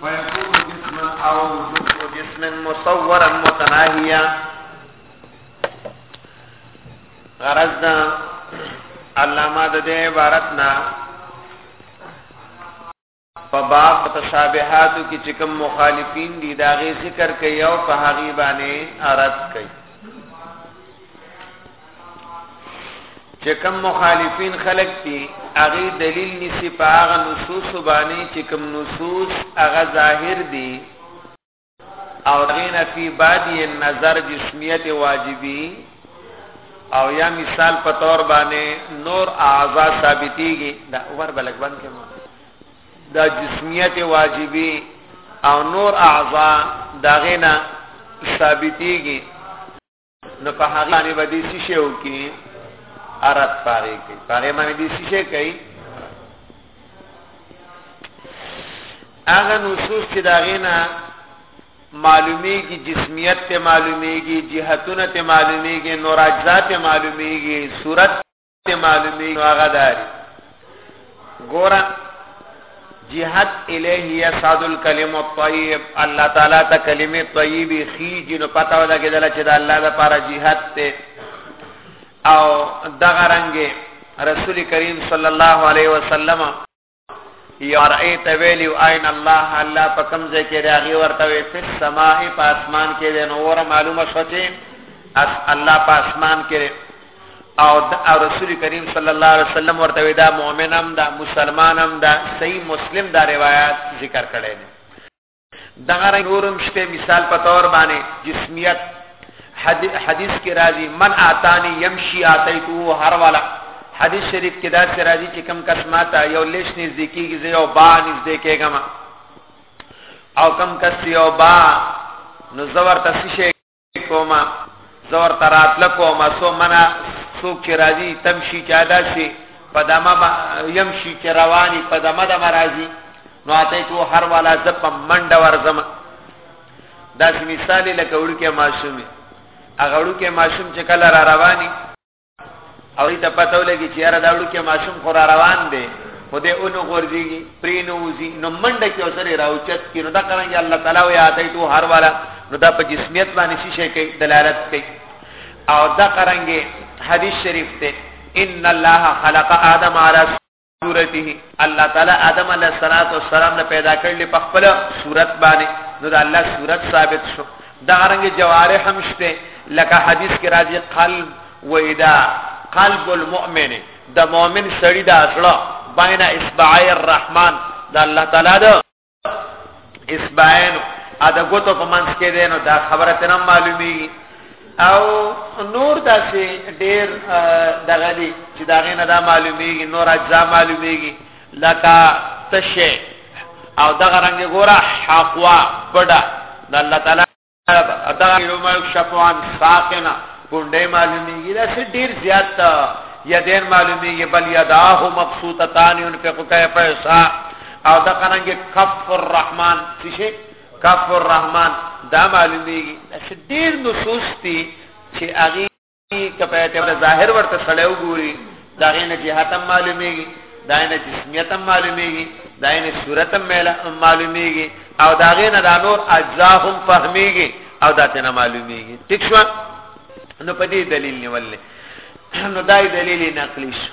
فيكون جسما او جزء جسم مصورا متناهيا غرض دا علامه د دې عبارت نه په باب متشابهاتو کې چې کوم مخالفین دي دا غي ذکر کوي او په هغه باندې عرض کوي چې کوم مخالفین خلق دي هغه دلیل نسی په هغه نصوص باندې چې کوم نصوص هغه ظاهر دي او دین فی بادی نظر جسمیت واجبی او یا مثال په تور باندې نور اعضا ثابتیږي دا ور بلک بند کما دا جسمیت واجبی او نور اعضا داغینا ثابتیږي نو په هغه باندې به دې څه شی وکړي ارات پاره کوي پاره باندې دې څه شی کوي هغه نصوص چې دا غینا معلومیږي جسمیت ته معلومیږي جهتونه ته معلومیږي نور اجزا ته معلومیږي صورت ته معلومی هغه داری ګور جهاد الیه یصعد الکلم الطیب الله تعالی ته کلمه طیبه خیږي نو پتا ولا کېدل چې د الله لپاره جهاد ته او دغه رنګه رسول کریم صلی الله علیه وسلم یار ایت ویلیو عین الله الله په کوم ځای کې راغي ورته وي په سما په اسمان کې د نور معلومه شو چې اس الله په اسمان کې او د رسول کریم صلی الله علیه وسلم ورته وي دا مؤمنم دا مسلمانم دا صحیح مسلم دا روایت ذکر کړي دغه رنګ ورم شپه مثال په تور باندې جسمیت حدیث کې راځي من اتانی یمشي اتیتو هر والا حدیث شریف کې دا سره راځي چې کم کس ماته یو لیش نږدې کیږي زه یو با نږدې کېږم او کم کس یو با نو زور تاسو کوما زور ترات لکوما سو منا سوک چې راځي تمشي چې ادا شي پدما يمشي چې رواني پدما د مرাজি نو اته تو هر والا ز په منډه ورزم دا مثال لکه وړو کې ماشومي هغه وړو کې ماشوم چې کله را رواني او ته پته ولګي چې یاره دا وړوکی ماشوم خو را روان دی خو دې اونو غورځېږي پرې نه وځي نو منډه کې اوسره راوچت کړي نو دا څنګه الله تعالی وي آتی تو هر والا نو دا په جسمیت باندې شي شي کوي دلالت کوي او دا قرانګي حدیث شریف ته ان الله خلق آدم علی صورته الله تعالی آدم علیه السلام نه پیدا کړل په خپل صورت باندې نو د الله صورت ثابت شو دا رنګ جوارح هم شته لکه حدیث کې راځي قلب و ادا قلب المؤمن د مؤمن سړی دا اصله بین اصبعای الرحمن د الله تعالی د اسباین ادا ګوتو په منځ کې دینو دا خبره ته معلومي او نور داسې ډېر دغه دي چې دا غینه دا معلومیږي نور اجزا معلومیږي لکه تشه او دغه رنگ ګوره حقوا بڑا د الله تعالی دا یو ما یکشف عن ساقنا ګونډه معلومیږي دا څه ډیر زیات تا یدین معلومیږي بل یداه مبسوطتان ينفق کیف یشاء او دا څنګه کف الرحمن څه شي کف الرحمن دا معلومیږي دا څه ډیر نصوص دي چې هغه کپه اعتبار ظاهر ورته سړی وګوري دا غینه جهت هم معلومیږي دا نه جسمیت هم معلومیږي دا نه صورت هم معلومیږي او دا غینه دا نور اجزا هم فهمیږي او دا ته نه معلومیږي ٹھیک شو نو په دې دلیل نیولې نو دای دلیل نقلی شو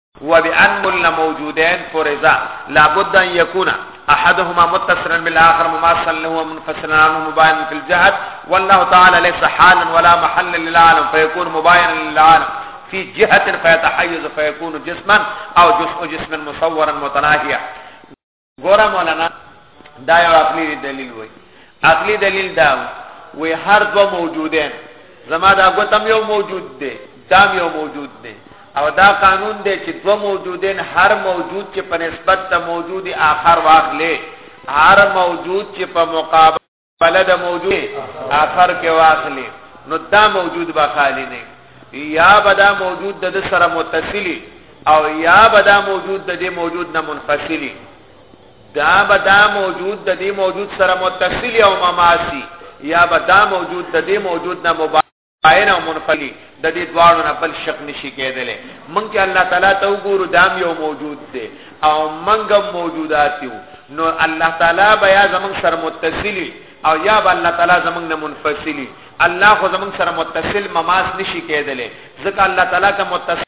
هو بان كل موجودين فرضا لابد ان يكون احدهما متصلا بالاخر مماثلا له منفصلا عنه مباينا في الجهد والله تعالى ليس حالا ولا محلا للعالم فيكون مباينا للعالم في جهه فيتحيز فيكون جسما او جزء جسم مصورا متناهيا ګوره مولانا دا یو عقلی دلیل وای عقلی دلیل دا وای هر دو موجوده زما دا غوتم یو موجود دی دا یو موجود دی او دا قانون دی چې دو موجودین هر موجود چې په نسبت ته موجود آخر واخلې هر موجود چې په مقابل بلد موجود اخر کې واخلي نو دا موجود به خالی نه یا به دا موجود د سره متصلی او یا به دا موجود د دې موجود نه منفصلی دا به دا موجود د دې موجود سره متصلی او مماسی یا به دا موجود د دې موجود نه مبا قائل او منقلی د دې دواړو نه بل شک نشي کېدلی مونږ چې الله تعالی ته وګورو دام یو موجود دی او مونږ موجودات یو نو الله تعالی بیا زمونږ سره متصلی او یا به الله تعالی زمونږ نه منفصلی الله خو زمونږ سره متصل مماس نشي کېدلی ځکه الله تعالی که متصل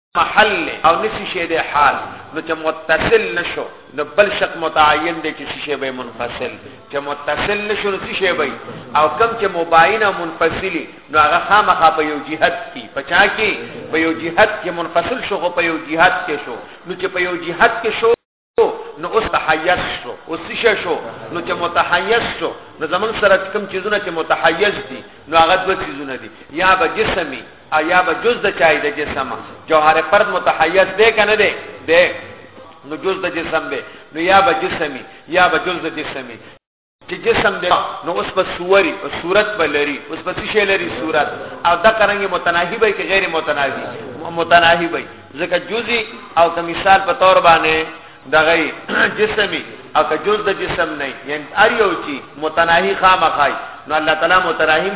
محل له او نسی شی د حال نو چې متصل نشو نو بل شک متعین دی چې شی به منفصل چې متصل نشو نو شی به او کم چې مباین او منفصلی نو هغه خامخا په یو جهت کې پچا کې په یو جهت کې منفصل شو په یو جهت کې شو نو چې په یو جهت کې شو نو اوس تحیز شو اوس څه شو نو چې متحیز شو نو زمون سره کوم چیزونه چې متحیز دي نو هغه دوه چیزونه دي یا به جسمي یا به جز د چای د جسم جوهر پرد متحیز دی کنه دی دی نو جز د جسم دی نو یا به جسمي یا به جز د جسمي چې جسم دی نو اوس په صوري او صورت به لري اوس په څه شي لري صورت او دا قرنګي متناهي به کې غیر متناهي متناهي به ځکه جزئی او که مثال په تور باندې دغه جسمي او که جز د جسم نه یعنی ار یو چی متناهي خامخای نو الله تعالی متراحم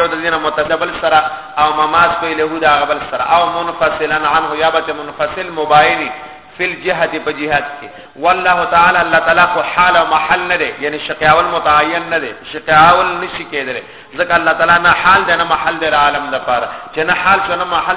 یو د دینه متدبل سره او مماس په له دا غبل سره او منفصلا عنه یا بت منفصل مباینی فی الجهه په جهاد کې والله تعالی الله تعالی خو حال او محل نه دی یعنی شقاول متعین نه دی شقاول نشی کېدل ځکه الله تعالی نه حال دی نه محل دی عالم د پاره چې نه حال شو نه محل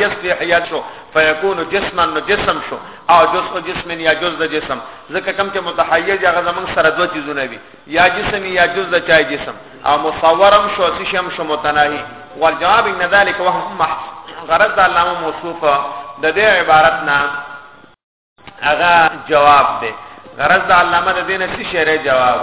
جسم حیات شو فیکون جسما نو جسم شو او جزء جسم یا جز د جسم ځکه کم چې متحیز هغه زمون سره دوه چیزونه وي یا جسم یا جز د چای جسم او مصورم شو چې شم شو متناهي والجواب ان ذلك وهم محض غرض علامه موصوفه د دې عبارت نه هغه جواب دی غرض د علامه د دینه څه شعر جواب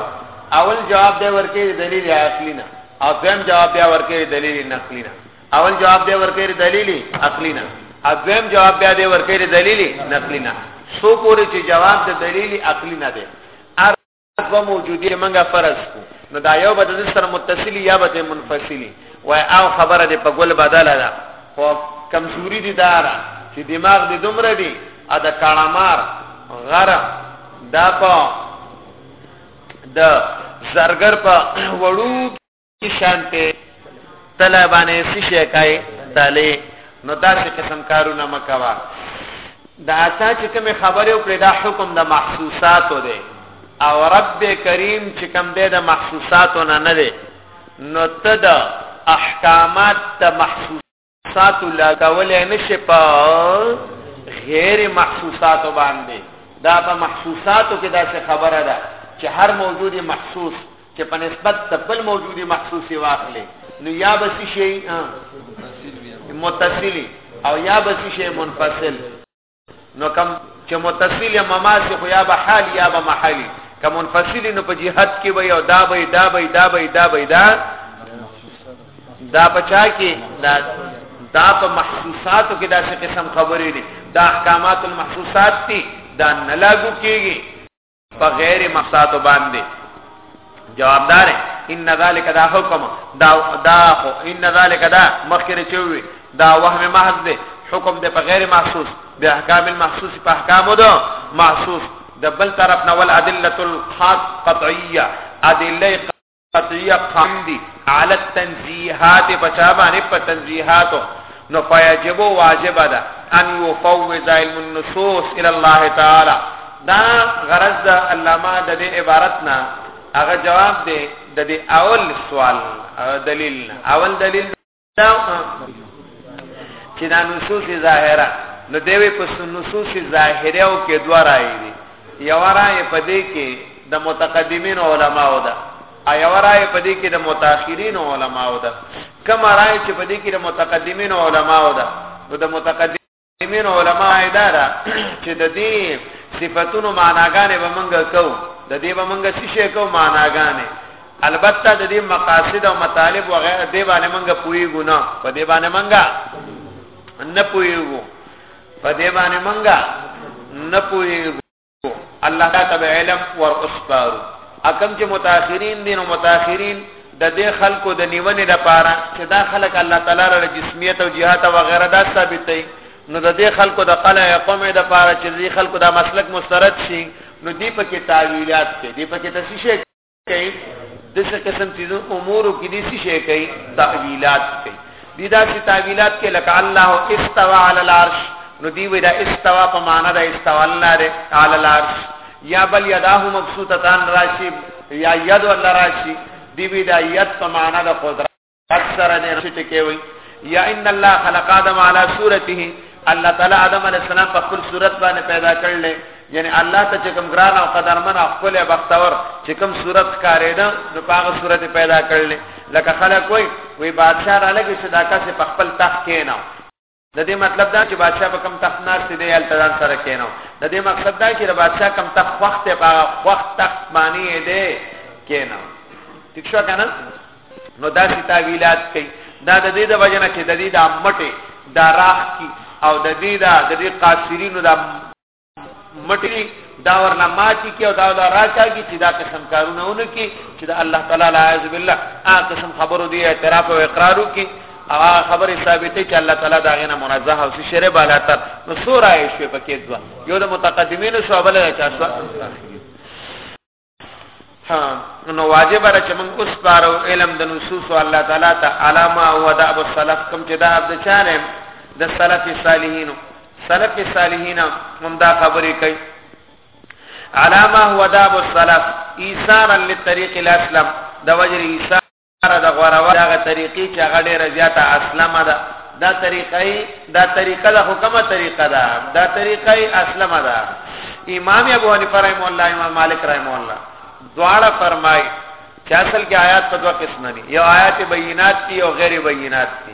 اول جواب دی ورکې دلیل عقلی نه او دویم جواب بیا ورکې دلیل نقلی نه اول جواب دی ورکې دلیل عقلی نه او دویم جواب بیا دی ورکې دلیل نقلی نه سو پورې چې جواب د دلیل عقلی نه دی دوه موجودی منګه فرض کو نو دا یو به د سره متصلی یا به منفصلی وای او خبره د په ګل بدله ده خو کمزوري دي دارا چې دماغ دې دومره دي ا د کاړمار غره دا په د زرګر په وړو شانته تله باندې څه شي کوي تله نو داسې قسم کارونه مکوا دا تا چې کوم خبره او دا حکم د محسوساتو دی او رب کریم چې کوم دی د محسوساتو نه نه دی نو ته د احکامات د محسوس ساتو لګولې نشي په غیر محسوسات باندې دا په محسوساتو کې دا څه خبره ده چې هر موجود محسوس چې په نسبت د بل موجود محسوس واخلې نو یا بس شي متصلی او یا بس شي منفصل نو کم چې متصل مماسی خو یا به حال یا به محلی که منفصل نو په جهت کې وي او دا به دا به دا به دا به دا دا بچا کې دا دا په محسوساتو کې دا څه قسم خبرې دي دا احکامات المحسوسات دي دا نه لاګو کېږي په غیر مقصد باندې جوابدار ان ذالک دا حکم دا دا خو ان ذالک دا مخکره چوي دا وهم محض دی حکم د په غیر محسوس د احکام المحسوس په احکام دو محسوس د بل طرف نو ول ادله القطعیه ادله قطعیه قام دی علی التنزیحات بچا باندې په تنزیحاتو نو فیجب واجب ده ان یفوض علم النصوص الی الله تعالی دا غرض د علامه د دې عبارت نه هغه جواب دی د دې اول سوال دلیل اول دلیل چې دا نصوص ظاهره نو دوی په نصوص ظاهره او کې دوه راي دي یو راي په دې کې د متقدمین علماو ده او یو راي په دې کې د متأخرین علماو ده کوم راي چې په دې کې د متقدمین علماو ده نو د متقدم مين علماء دا دا چې د دې صفاتونو معناګانې به مونږ کو د دې به مونږ څه شي کو معناګانې البته د دې مقاصد او مطالب وغیرہ دې باندې مونږ پويګو نه په دې باندې مونږ نه پويګو په دې باندې مونږ نه پويګو الله دا تب علم ور اسپارو اکم چې متأخرین دي نو متأخرین د دې خلکو د نیونې لپاره چې دا خلک الله تعالی له جسمیت او جهات او غیره دا ثابتې نو د دې خلکو د قلع قومه د لپاره چې دې خلکو دا مسلک مسترد شي نو دې پکې تعویلات دي دې پکې تشریح کوي د څه قسم چې امور کې دي څه شي کوي تعویلات کوي دي دا چې تعویلات کې لکه الله استوا علی العرش نو دی وی دا استوا په معنا دا استوا الله دی علی العرش یا بل یداه مبسوطتان راشی یا ید الله راشی دی وی دا ید په معنا د قدرت اکثر دې رسټ کې وي یا ان الله خلق ادم علی صورته الله تعالی ادم علی السلام په خپل صورت باندې پیدا کړل یعنی الله ته چې کوم ګران او قدرمن او خپل بختور چې کوم صورت کارېده نو په هغه صورت پیدا کړل لکه خلک وای وی بادشاہ را لګي چې دا کس په خپل تخت کې نه د دې مطلب دا چې بادشاہ په کم تخت ناشته دی هلته ځان سره کینو د دې مقصد دا چې د بادشاہ کم تخت وخت په وخت تخت باندې دی کینو ٹھیک شو کنه نو دا چې تعویلات کوي دا د دې د وجنه چې د دې د امټه دا راخ کی او د دې دا د دې قاصرینو دا مټری دا ورنه ماچی کې او دا لا راکاږي چې دا قسم کارونه ونه کې چې دا الله تعالی لا اعوذ بالله آ قسم خبرو دی اعتراف او اقرار وکي او خبر ثابته چې الله تعالی دا غنه منزه او شری بالا تر نو سورای شوی پکې ځو یو د متقدمینو شعبه له چا ها نو واجب را چې موږ اوس پارو علم د نصوص الله تعالی ته علامه او ادب السلف کوم چې دا عبد چانه د سلف صالحینو سلف صالحین هم دا خبرې کوي علامه هو ادب السلف ایثارا للطريق الاسلام د وجر ایثار لپاره د غوراوه دغه طریقې چې هغه ډېره زیاته اسلمه ده دا طریقې دا طریقه د حکمه طریقه ده دا طریقې اسلمه ده امام ابو حنیفه رحم الله امام مالک رحم الله دواړه فرمای چې اصل کې آیات په دوه قسم دي یو آیات بینات دي او غیر بینات دي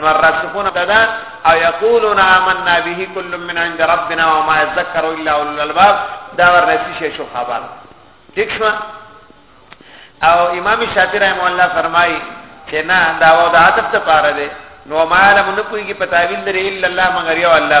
الراسخون تدا او یقولون آمنا به کل من عند ربنا وما يذكر الا اولو الالباب دا ورنسی شی شو خبر ٹھیک شو او امام شافعی رحم الله فرمای چې نه دا و د عاطف ته پاره ده نو ما علم نه کوي په تعویل درې الا الله مگر یو الله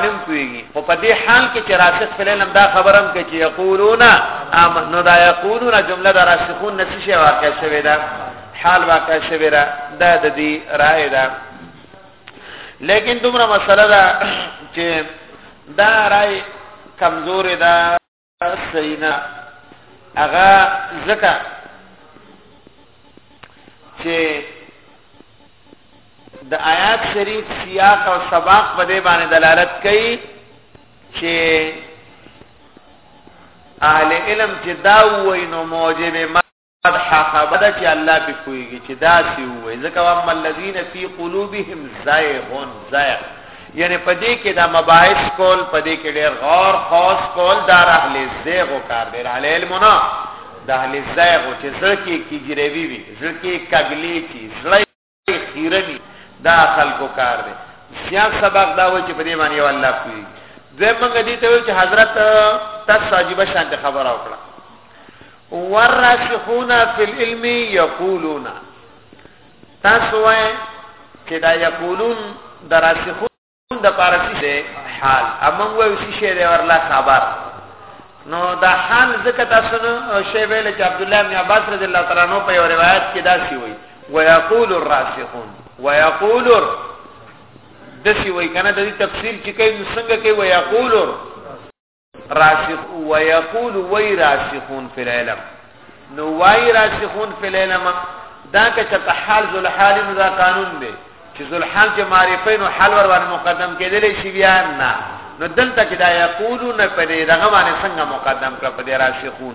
علم کوي خو په دې حال کې چې راسخ فی العلم دا خبرم کې چې یقولون امنو دا یقولون جمله دا راسخون نشي شي واقع شوی دا حال واقع شوی را دا د دې رائے ده لیکن دومره مسله ده چې دا رائے کمزور ده سینا هغه زکه چې د آیات شریف سیاق او سباق په دې باندې دلالت کوي چې اهل علم چې دا وینو موجب قد حقب دا چې الله په پويږي چې دا سی وې ځکه وام الذين في قلوبهم زائغ زائغ یعنی پدې کې دا مباحث کول پدې کې ډېر غور خاص کول دا اهل زیغ کار دی اهل علم نه دا اهل زیغ چې زړه کې کیږي وی وی زړه کې کګلې چی زړه خیرنی دا خلکو کار دی سیاق سبق دا و چې په دې باندې الله کوي زه موږ دې ته وایو چې حضرت تاسو عجیب شان خبره وکړه وراسخون فی العلم یقولون تاسو وای چې دا یقولون دراسخون د پارسی دی حال امون وایو چې شی دی ورلا خبر نو دا حال ځکه تاسو نو شی ویل چې عبد الله بن عباس رضی الله تعالی عنہ په روایت کې دا سی وایي ويقول الراسخون ويقول دسی وای کنه د دې تفسیر چې کوي څنګه کوي ويقول راسخ و یقول وی راسخون فی العلم نو وای راسخون فی العلم دا که چې حال ذل حال نو دا قانون دی چې ذل حال چې معرفه نو حال ور باندې مقدم کېدل شي بیا نه نو دلته کې دا یقولون په دې دغه باندې څنګه مقدم کړ په دې راسخون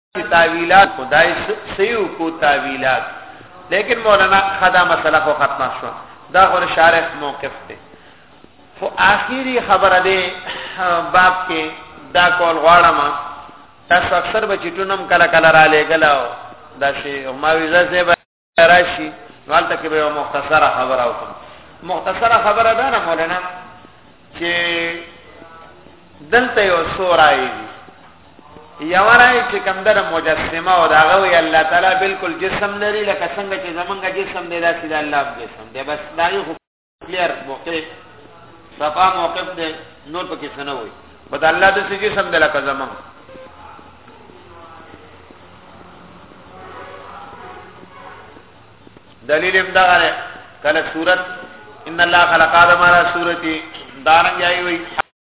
تاویلات خدای سیو کو تاویلات لیکن مولانا خدا مسله خو ختمه شو دا غره شارح موقف دی خو آخري خبره ده باب کې دا کول غواړم تاسو اکثر بچټونم کله کله را لېګلاو دا شی ما ویزه راشي نو هلته کې به یوه مختصره خبره وکړم مختصره خبره ده نه مولانا چې دلته یو څو رایې دي یوه رایې چې کوم ده د مجسمه او د هغه وایي الله تعالی بلکل جسم لري لکه څنګه چې زمونږ جسم دی داسې د الله هم جسم دی بس د هغې کلیر موقف صفا موقف دې نور پکې څه نه وي بد الله دې سږي سم دلا کا زمون دلیل هم دا غره کله صورت ان الله خلق ادم على صورتي دارنګ یای وي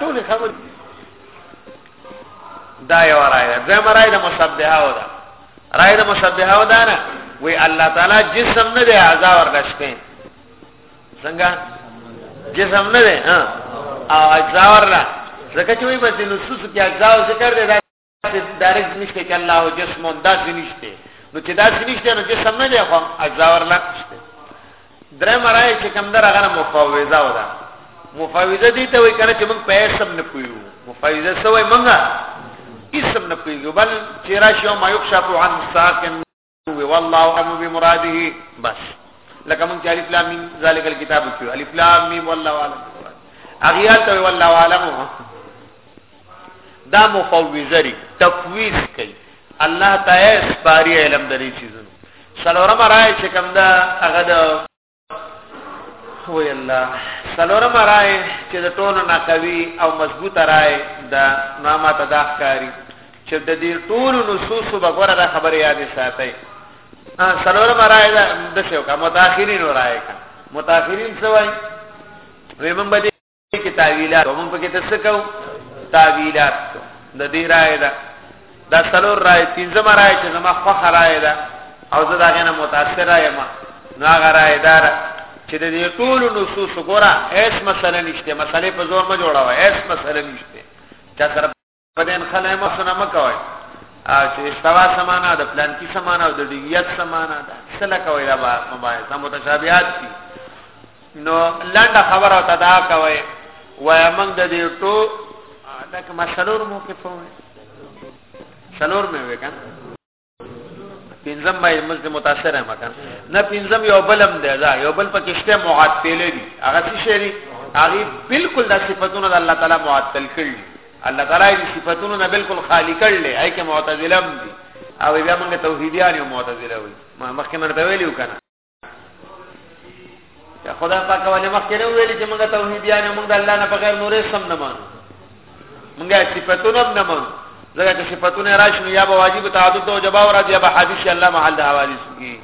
ټول خبر دا یو راي ده زما راي ده مشبهه ودا راي ده مشبهه ودا نه وی الله تعالی جسم نه دی اعضاء ورلشته څنګه جسم نه دی ها او اجزا ورلا زکه چې وی بس نصوص کې اجزا ذکر دی چې ډایرکټ نشته چې الله جسم داسې نشته نو چې داسې نشته نو جسم نه دی خو اجزا ورلا نشته درې مرای چې کم در هغه مفوضه ودا مفوضه دي ته وایي کنه چې موږ په اسم نه پویو مفوضه سوې موږ اسم نه پویو بل چې راشي او ما یکشف عن ساکن هو والله اعلم بمراده بس لکه مونږ چې الف لام میم ذالک الكتاب کې الف لام میم والله اعلم اغیال ته والله اعلم دا مفوضری تفویض کوي الله تعالی سپاری علم درې چیزونه سلورم راي چې کوم دا هغه وی الله سلورم رائے چې د ټولو نه قوي او مضبوطه رائے د نامه تداخکاری چې د دې ټولو نصوص په غوړه را خبره یادې ساتي سلورم رائے دا د څه کا متأخرین رائے کا متأخرین څه وای ویمن بده کې تعویلات هم په کې تاسو کو تعویلات د دې رائے ده دا څلور رائے پنځم رائے چې زما خوخه رائے ده او زه دا غنه متاثر یم نو هغه رائے دار چې د دې ټول نصوص ګوره هیڅ مسله نشته مسلې په زور ما جوړاوه هیڅ مسله نشته چا سره په دې خلای مو سره مکوي او چې استوا سمانا د پلان کی سمانا او د ډیګیت سمانا ده سلا کوي دا مباحث متشابهات دي نو لنډه خبره ته دا کوي وای موږ د دې ټو دا کوم سلور موقفونه سلور مې وکړ پنځم باندې موږ د متاثر هم کړ نه پنځم یو بلم دی دا یو بل پکې شته معطل دي هغه څه شي دي هغه بالکل د صفاتونو د الله تعالی معطل کړل الله تعالی د صفاتونو نه بالکل خالی کړل اې کې معتزله دي او بیا موږ توحیدیان یو معتزله وي مخکې مرته ویلو کنه یا خدا پاک ولې مخکې نه ویل چې موږ توحید یا نه موږ د الله نه بغیر نورې سم نه مانو موږ صفاتونه نه مانو ځکه چې صفاتونه راشي یا به واجب تعدد او جواب راځي یا به حادث الله محل د حوادث کی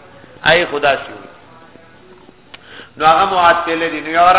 آی خدا شي نو هغه معاد تل دي نو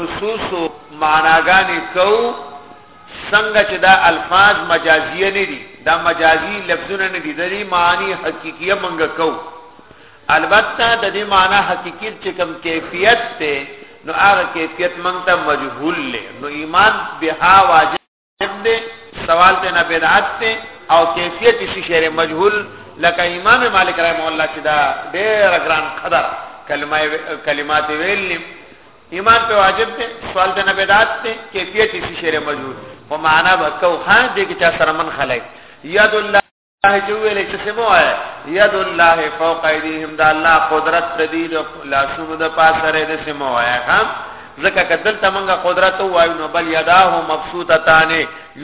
نصوص معناګانې کو څنګه چې دا الفاظ مجازیه نه دي دا مجازي لفظونه نه دي د دې معنی حقيقيه مونږ کو البته د دې معنی حقيقي چې کوم کیفیت ته نو هغه کیفیت مونږ ته مجهول لې نو ایمان بها واجب دې سوال ته نه بدعت ته او کیفیت شي شعر مجهول لکه امام مالک رحم الله چې دا ډېر ګران قدر کلمه کلمات ویل ایمان په واجب ته سوال ته نه بدعت ته کیفیت شي شعر مجهول په معنا به کو خان دې کې چا سره من خلای یاد الله الله چې ویلې چې سمو ہے ید الله فوق ایدیهم دا الله قدرت دې لا شنو د پاسره دې سمو ہے هم ځکه کدل تمنګه قدرت وایو نو بل یداه مبسوطتان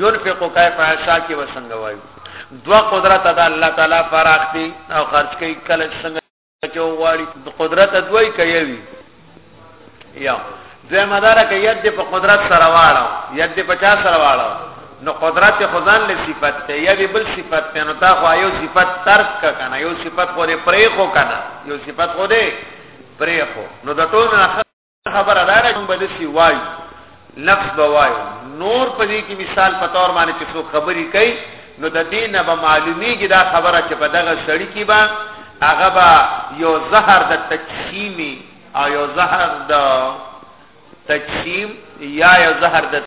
ينفق کیف عشا کی وسنګ وایو دوا قدرت ادا الله تعالی فراخ دي او خرج کوي کله څنګه چې غواړي قدرت دوی کوي یا دوی مدار کې ید په قدرت سره واړو ید په چا سره واړو نو قدرت خدان له صفت ته یا به بل صفت ته نو تا خو یو صفت ترک کا کنه یو صفت خو دې پرې خو کنه یو صفت خو دې پرې خو نو د ټول نه خبره دا ده چې به دسی وای نفس به وای نور په دې کې مثال په تور باندې چې څوک خبرې کوي نو د دې نه به معلومیږي دا خبره چې په دغه سړی کې به هغه به یو زهر د تقسیمی او یو زهر د تقسیم یا یو زهر د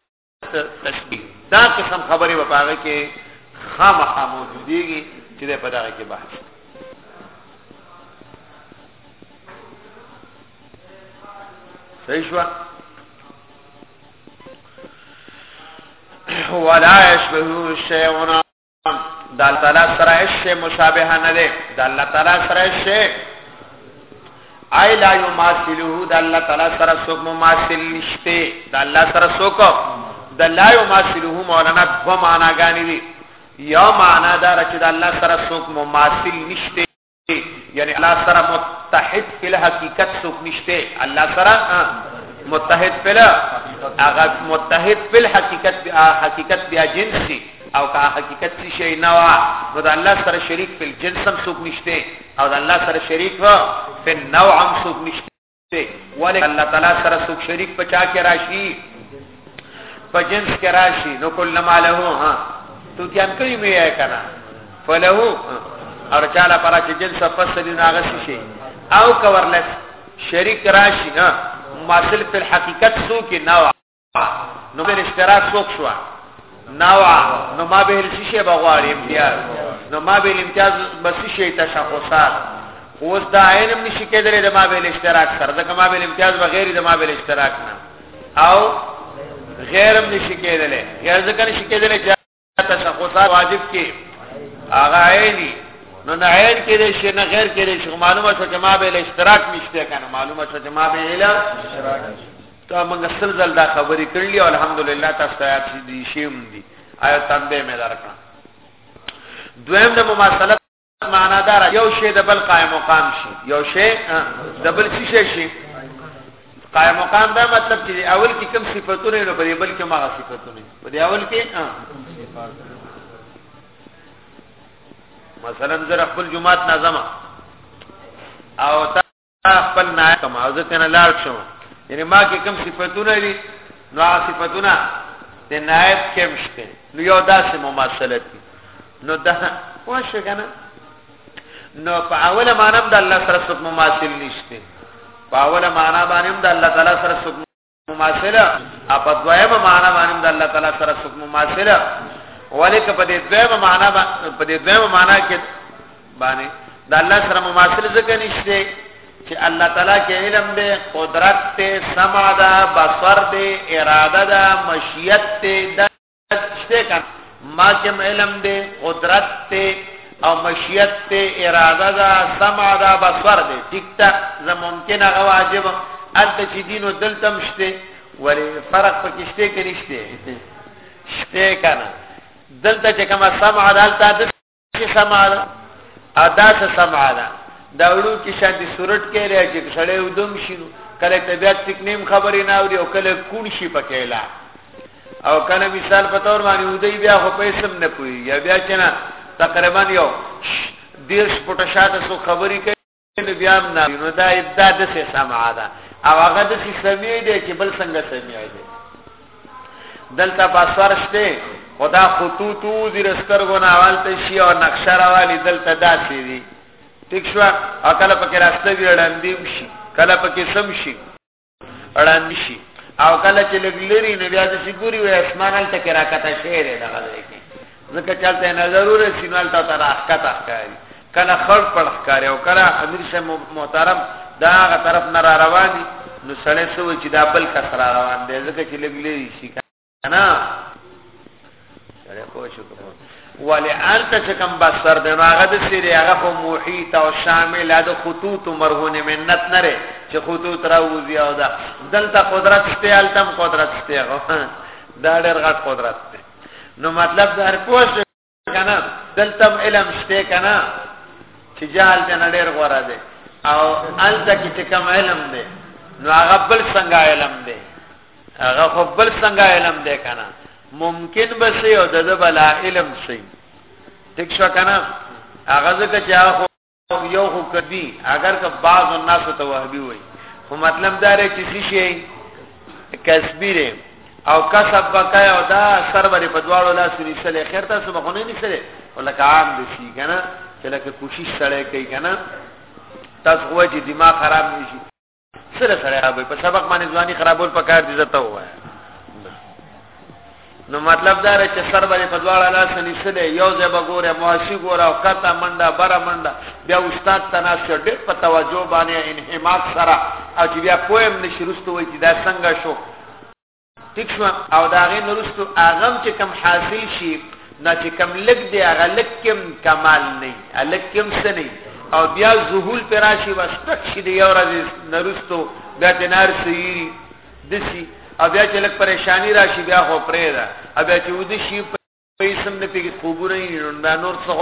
تشبیه دا قسم خبرې په هغه کې خامخا موجودېږي چې د په دغه کې بحث صحیح شو ولا يشبه شيئا د الله تعالی سره هیڅ مشابهه نه ده د الله تعالی سره هیڅ ای لا یماثله د الله تعالی سره څوک مماثل نشته د الله سره څوک د لا یماثله مولانا دو معناګانې دي یو معنا دا چې د الله سره څوک مماثل نشته یعنی الله سره متحد په حقیقت څوک نشته الله سره متحد په هغه متحد په حقیقت بیا حقیقت بیا جنسي او که حقیقت څه شي نه وا نو د الله سره شریک په جنس هم څوک نشته او د الله سره شریک په نوع هم څوک نشته ته ولې الله تعالی سره څوک شریک پچا کې راشي په جنس کې راشي نو کل ما له ها تو ځان کوي مې یا کنه فله اور چاله پر چې جنس فصل نه غس شي او کورلس شریک راشي ها ماصل په حقیقت سو کې نه نو بل اشتراک څوک شو نوع نو ما به شیشه بغواړي امتیاز نو ما به امتیاز بس شیشه تشخصات اوس دا عین هم نشي کېدلی د ما به اشتراک سره ځکه ما به امتیاز بغیر د ما به اشتراک نه او غیر هم نشي کېدلی غیر ځکه نشي کېدلی تشخصات واجب کې هغه عیني نو نه عین کې دې شي نه غیر کې دې شي معلومه شو چې ما به له اشتراک نشته کنه معلومه شو چې ما به له اشتراک ته موږ سلزل دا خبرې کړلې او الحمدلله تاسو ته یاد شي دي شي هم دي آیا تنبه مې درکړه دویم د مماثلت معنا دار یو شی د بل قائم مقام شي یو شی د بل شي شي قائم مقام دا مطلب چې اول کې کم صفاتونه نو په دې بل کې ما صفاتونه په دې اول کې مثلا زه خپل جمعات نظم او خپل نه کوم او زه تنه لاړ شم یعنی ما کې کوم صفاتونه دي نو هغه صفاتونه د نائب کې مشته نو یو داسې مماثلت دي نو دا واشه کنه نو په اوله معنی د الله سره څوک مماثل نشته په اوله معنی باندې د الله تعالی سره څوک مماثله اپ دویمه معنا باندې د الله تعالی سره څوک مماثله ولیک په دې دویمه معنا په دې دویمه معنا کې باندې د الله سره مماثله ځکه نشته چې الله تعالی کې علم دی قدرت دی سمع ده بصر دی اراده ده مشیت دی شته کنه ما چې علم دی قدرت ته او مشیت ته اراده ده سمع ده بصر ده ټیک ټاک زه ممکن هغه واجب انت چې دین او دلتم شته ولی فرق پکې شته کې نشته شته کنه دلته چې کومه سمع ده دلته چې سمع ده ادا څه سمع ده دا وړو کې شانتي صورت کې لري چې سړی ودم شي کله طبيعت تک نیم خبرې نه اوري او کله کون شي پکې لا او کنه مثال په تور باندې ودی بیا خو پیسم نه پوي یا بیا چې نه تقریبا یو دیش پټه شاته سو خبرې کوي نو بیا هم نه نو دا ابدا د څه سمع ده او هغه د څه سمع دی چې بل څنګه سمع دی دلته پاسوار شته خدا خطوط او د رستر غونه اول ته شي او نقشه راوالي دلته داسې دي ټیک شو او کله پکې راسته ویړندې شي کله پکې سم شي اړاند شي او کله چې لګلري نه بیا د سګوري وي اسمان هلته کې راکته شعر دغه ځای کې ځکه چلته نه ضرور سینوال ته تر احکت احکاري کله خړ پړ ښکاري او کله امیر شه محترم دا هغه طرف نه را رواني نو سړی سوې چې دا بل کس را روان دی ځکه چې لګلري شي انا سره خو شو کوم ولی انت چې کوم بسر د هغه د سری هغه په محیط او شامل د خطوط مرهون منت نره چې خطوط راوځي او دا دلته قدرت شته التم قدرت شته دا ډېر غټ قدرت دی نو مطلب د هر کوه کنه دلته علم شته کنه چې جال دې نړیر غوړه دي او الته کې چې کوم علم دی نو هغه بل څنګه علم دی هغه خو بل څنګه علم دی کنه ممکن به سي او د بلا علم سي ټیک شو کنه هغه ځکه چې هغه یو خو کدی اگر که بعض الناس ته وهبي وي خو مطلب دا رې چې څه شي کسبی رې او کسب بقای او دا سر باندې په دواړو لاس نیسلې خیر تاسو به نه نیسلې ولکه عام دي شي کنه چې لکه کوشش سره کوي کنه تاسو وایي دماغ خراب نشي سره سره هغه په سبق باندې ځواني خرابول پکار دي زته وای نو مطلب دا رې چې سر باندې په دواړه لاس نیسلې یو ځای به ګوره مهاشي ګوره او کته منډه بره منډه بیا استاد ته ناس ډېر په توجه باندې انهماک سره او چې بیا پویم نشرستو وای چې دا څنګه شو ټیک شو او دا غي نورستو اغم چې کم حاصل شي نه چې کم لګ دی هغه لګ کم کمال نه الګ کم سني او بیا زهول پراشي واستک شي دی یو ورځ نورستو بیا دینار سیری دسی او بیا چې لګ پریشانی راشي بیا خو پرې ده بیا چې ودی شي پیسم نه پیږي قبورې نه نور څه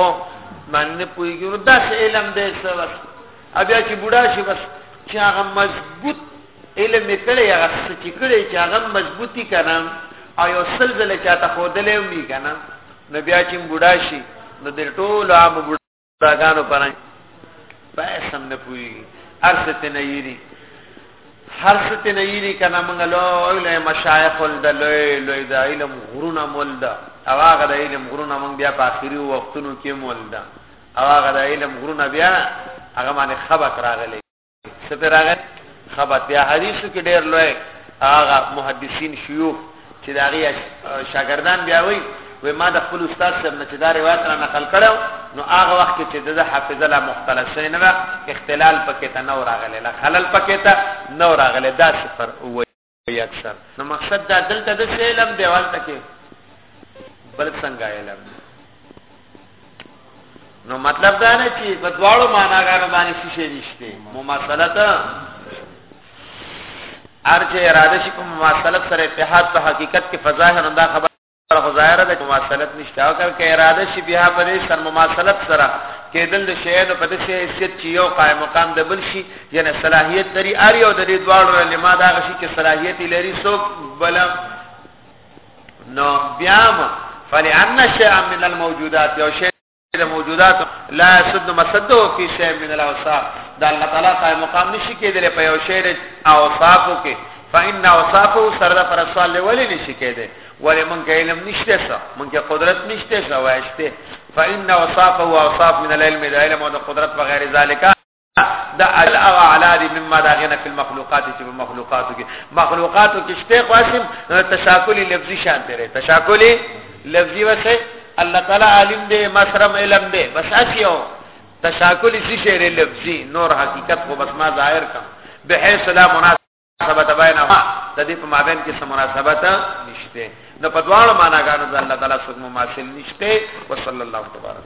باندې پويږي نو دا څه علم دی څه بس بیا چې بوډا شي بس چې هغه مضبوط علم کړي هغه څه چې کړي چې هغه مضبوطی کړه او یو سلزله چاته خودلې ومي کنه نو بیا چې بوډا شي نو د ټولو عام داګانو پرنګ پیسم نه پوي ارسته نه یری هر څه ته نه یری کنه موږ له له مشایخ ول د لوی لوی د علم غرونه مول دا او هغه د علم غرونه موږ بیا په اخیری وختونو کې مول دا او هغه د علم غرونه بیا هغه باندې خبق راغلی سپراغه خبرت بیا حدیثو کې ډېر لوی هغه محدثین شيوخ چې دا غي شاګردان بیا وي و ما د خپل استاد سره نه چې دا روایت را نقل کړو نو هغه وخت کې چې د حافظه لا مختلف شي نه اختلال پکې ته نو راغله خلل پکې ته نو راغله دا صفر وي وي اکثر نو مقصد دا دلته د علم دی والته کې بل څنګه علم نو مطلب دا نه چې په دواړو معناګانو باندې څه شي نشته مماثلت ارجه اراده شي په مماثلت سره اتحاد په حقیقت کې فظاهر دا خبر پر خدایره د مماثلت نشته او کله کې اراده شي بیا په دې سر مماثلت سره کېدل د شیانو په دې حیثیت چې یو قائم مقام د بل شي یعنی صلاحیت لري اری او د دې دواړو لما دا شي چې صلاحیت لري سو بل نو بیا فلعن شیء من الموجودات یو شی د موجودات لا سد مسد او فی شی من الاوصاف دا الله تعالی قائم مقام نشي کېدل په یو شی د اوصافو کې فإن اوصافه سره د پر سوال ولې نشي کېدل ولې مونږ علم نشته سو مونږ قدرت نشته سو واشته فإن اوصافه اوصاف من العلم د علم او د قدرت وغیر ذالک دا اعلی او اعلی دی مما دا غنه په مخلوقات چې په مخلوقاتو کې مخلوقاتو کې شته قاسم تشاکلی لفظي شان دی تشاکلی لفظي وسه الله تعالی عالم دی مسرم علم دی بس اسیو تشاکلی سی شعر لفظي نور حقیقت کو بس ما ظاهر کا بحيث لا مناسبت بینهما د دې په مابین کې سم مناسبت نشته نو په دواړو معناګانو د الله تعالی سره مماثل نشته وصلی الله تبارک